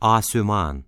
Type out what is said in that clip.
Asüman